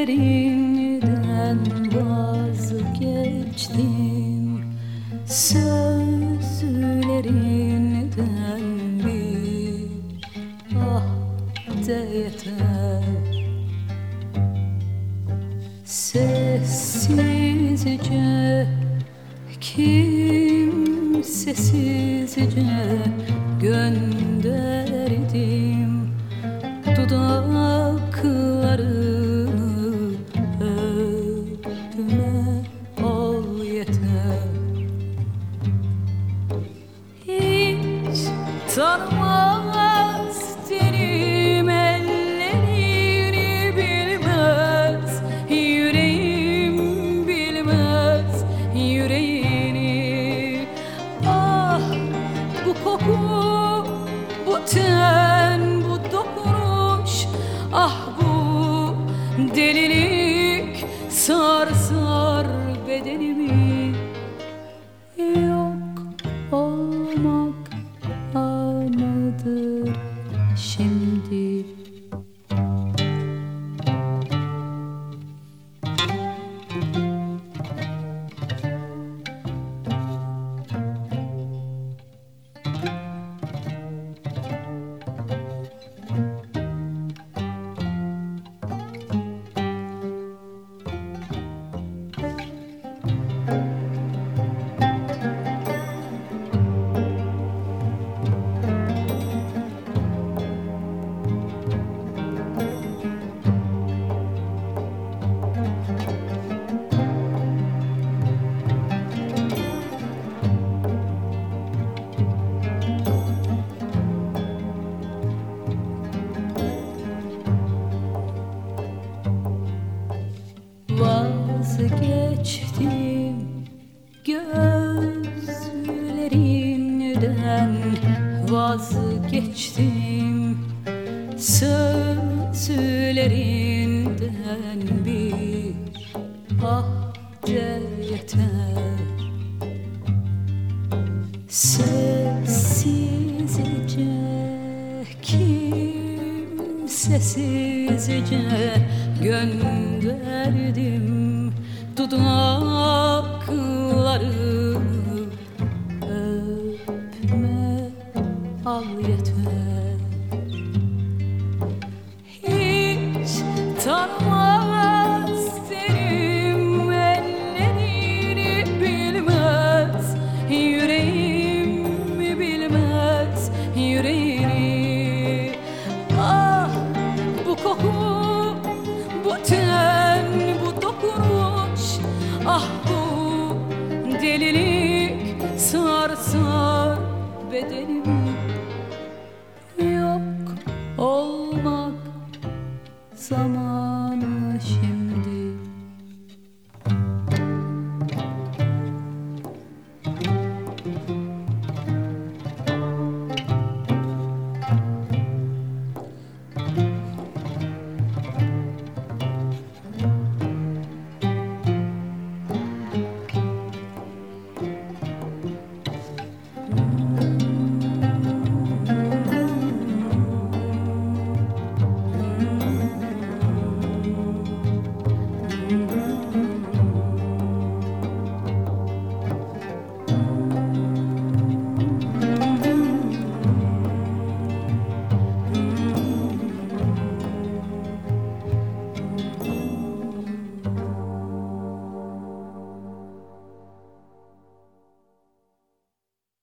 Sözlerinden vazgeçtim. Sözlerinden bir ah de yeter. Sessizce kimsesizce gönderdim. Dudaklarını tenim ellerini bilmez. Yüreğim bilmez yüreğini. Ah bu koku bu ten bu dokunuş. Ah bu delilik sar sar bedenimi Vazgeçtim gözlerinden Vazgeçtim? Sözlerinden bir ah de yeter? Sessizce kimsesizce gönderdim dudaklarını öpme al yeter Ah bu delilik sar sar bedenimi